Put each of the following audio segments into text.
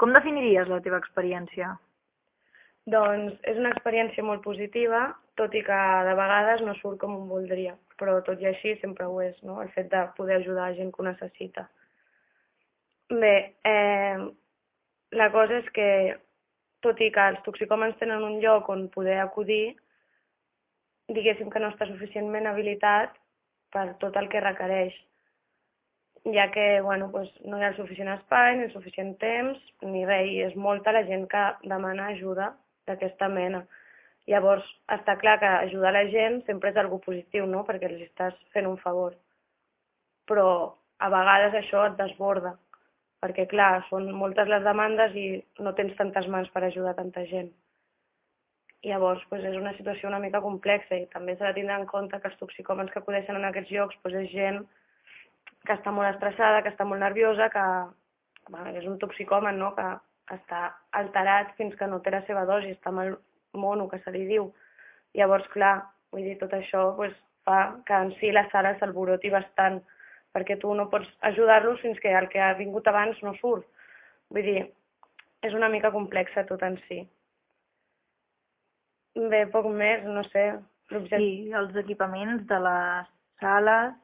Com definiries la teva experiència? Doncs és una experiència molt positiva, tot i que de vegades no surt com un voldria, però tot i així sempre ho és, no? el fet de poder ajudar a gent que ho necessita. Bé, eh, la cosa és que, tot i que els toxicòmens tenen un lloc on poder acudir, diguéssim que no està suficientment habilitat per tot el que requereix, ja que bueno, pues, no hi ha suficient espai, ni suficient temps, ni res, i és molta la gent que demana ajuda d'aquesta mena. Llavors, està clar que ajudar la gent sempre és algo positiu, no?, perquè els estàs fent un favor. Però a vegades això et desborda, perquè clar, són moltes les demandes i no tens tantes mans per ajudar tanta gent. Llavors, pues, és una situació una mica complexa i també s'ha de tindre en compte que els toxicòmens que acudeixen en aquests llocs pues, és gent que està molt estressada, que està molt nerviosa, que bueno, és un toxicòmen, no?, que està alterat fins que no té la seva dosi, està el mono, que se li diu. Llavors, clar, vull dir, tot això pues, fa que en si la sala s'alboroti bastant, perquè tu no pots ajudar-los fins que el que ha vingut abans no surt. Vull dir, és una mica complexa tot en si. Bé, poc més, no sé. I els equipaments de les sales,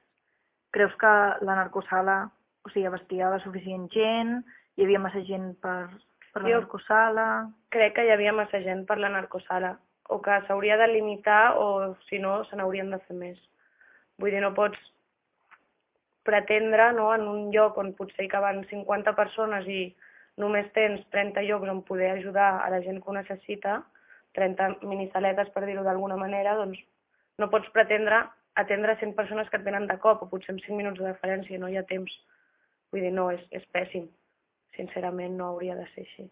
creus que la narcosala o sigui, abastia la suficient gent, hi havia massa gent per, per la Jo- narcosala... Crec que hi havia massa gent per la narcosala, o que s'hauria de limitar o, si no, se n'haurien de fer més. Vull dir, no pots pretendre, no?, en un lloc on potser hi caben 50 persones i només tens 30 llocs on poder ajudar a la gent que ho necessita, 30 minisaletes, per dir-ho d'alguna manera, doncs no pots pretendre atendre 100 persones que et venen de cop, o potser amb 5 minuts de diferència, no hi ha temps. Vull dir, no, és, és pèssim. Sincerament, no hauria de ser així.